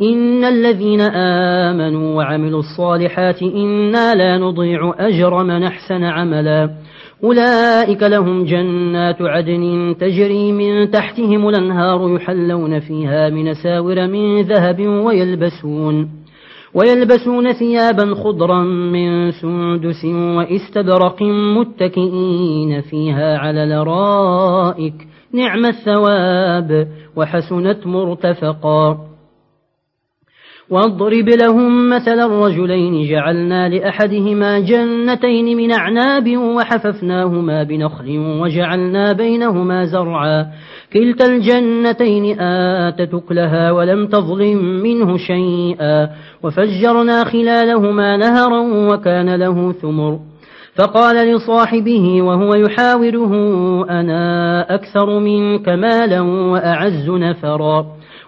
إن الذين آمنوا وعملوا الصالحات إنا لا نضيع أجر من أحسن عملا أولئك لهم جنات عدن تجري من تحتهم الأنهار يحلون فيها من ساور من ذهب ويلبسون ويلبسون ثيابا خضرا من سندس واستبرق متكئين فيها على لرائك نعم الثواب وحسنت مرتفقا واضرب لهم مثل الرجلين جعلنا لأحدهما جنتين من أعناب وحففناهما بنخل وجعلنا بينهما زرعا. كلتا الجنتين آتت أكلها ولم تظلم منه شيئا. وفجرنا خلالهما نهرا وكان له ثمر. فقال لصاحبه وهو يحاوره أنا أكثر منك مالا وأعز نفرا.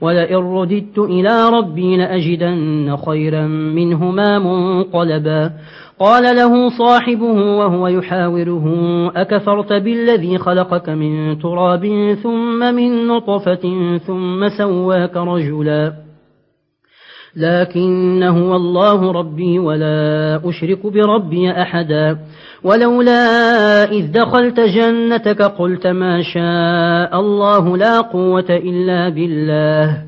ولئن رددت إلى ربي لأجدن خيرا منهما منقلبا. قال له صاحبه وهو يحاوره أكفرت بالذي خلقك من تراب ثم من نطفة ثم سواك رجلا. لكن هو الله ربي ولا أشرك بربي أحدا. ولولا إذ دخلت جنتك قلت ما شاء الله لا قوة إلا بالله.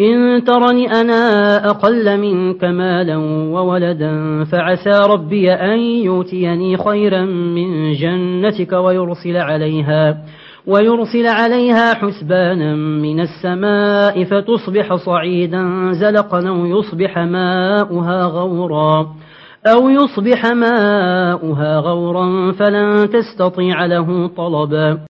إن ترني أنا أقل منك مالا وولدا فعسى ربي أن يؤتيني خيرا من جنتك ويرسل عليها. ويرسل عليها حسبانا من السماء فتصبح صعيدا زلقا يصبح ماؤها غورا أو يصبح ماؤها غورا فلن تستطيع له طلبا